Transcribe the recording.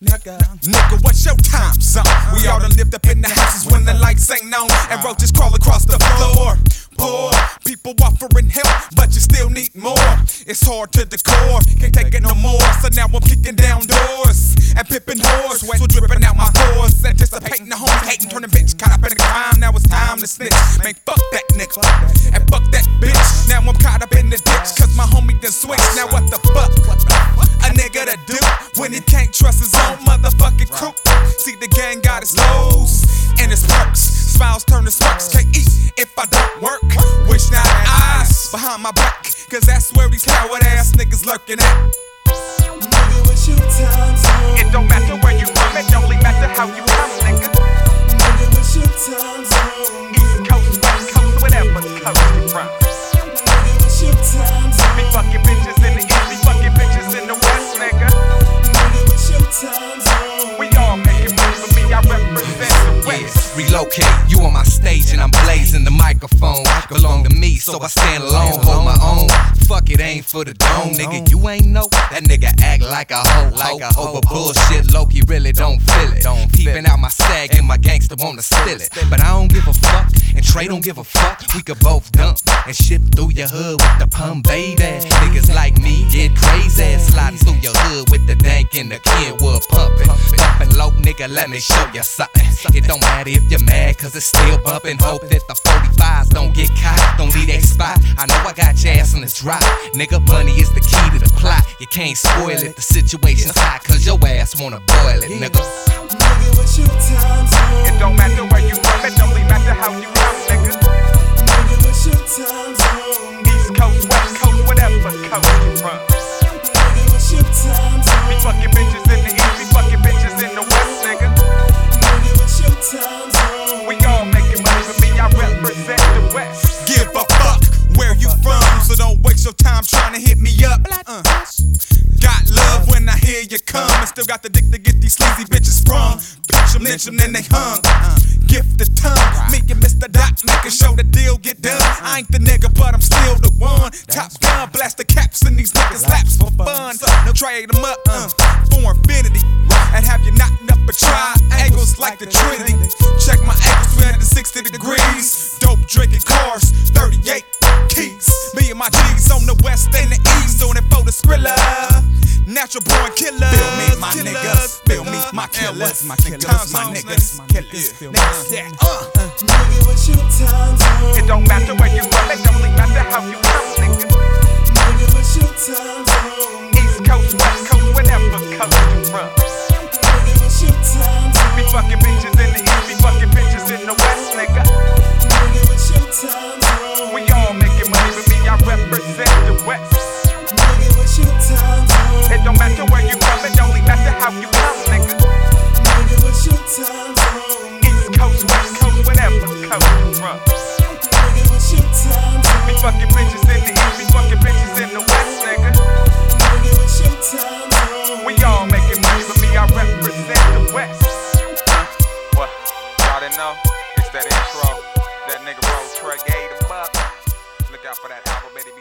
Nigga, what's your time zone? We all done lived up in the houses when the lights ain't on, and roaches crawl across the floor. Poor people offering help, but you still need more. It's hard to the core, can't take it no more. So now I'm kicking down doors and pipping whores, so dripping out my pores, anticipating the homie hating, turning bitch caught up in the crime. Now it's time to snitch. Man, fuck that nigga and fuck that bitch. Now I'm caught up in the ditch, cause my homie done switched. Now what the fuck? When he can't trust his own motherfucking crew. See, the gang got its lows and its perks. Smiles turn to smirks. Can't eat if I don't work. Wish now eyes behind my back, cause that's where these coward ass niggas lurking at. Nigga, what's your time zone? It don't matter where you from, it only matter how you come. Nigga, Relocate, you on my stage and I'm blazing the microphone. Belong to me, so I stand alone, hold my own. Fuck it, ain't for the dome, nigga. You ain't know that nigga act like a hoe, like a over bullshit. Loki really don't feel it. Don't peeping out my sag and my gangster wanna steal it, but I don't give a fuck. And Trey don't give a fuck. We could both dump and ship through your hood with the pump, baby. Niggas like me get crazy, sliding through your hood with the dank and the Kenwood pumping. Bumping low, nigga, let me show you something. It don't matter if you're mad, cause it's still bumping. Hope that the 45s don't get caught, don't leave that spot. I know I got your ass on this drop. Nigga, money is the key to the plot. You can't spoil it, the situation's hot, cause your ass wanna boil it, nigga. Nigga, what's your time zone? It don't matter where you from, it only matter how you come, nigga. Nigga, come, and still got the dick to get these sleazy bitches from. Pitch them, lynch them, then they hung. Uh. Gift the tongue, me and Mr. Doc making sure the deal get done. I ain't the nigga, but I'm still the one. Top gun, blast the caps in these niggas' laps for fun. No trade them up, uh, for infinity. And have you knocking up a try? Angles like the Trinity. Check my angles, Natural born killers. Feel me, my killers, niggas. Feel me, my killers. My killers, my niggas. Killers. Niggas, yeah. Uh. Nigga, what's your time zone? It don't matter where you from, it only matter how you come, nigga. Nigga, fucking bitches in the east, me fucking bitches in the west, nigga. We all making money for me, I represent the west. What? Y'all didn't know? It's that intro. That nigga Roll Trey gave him up. Look out for that album, baby,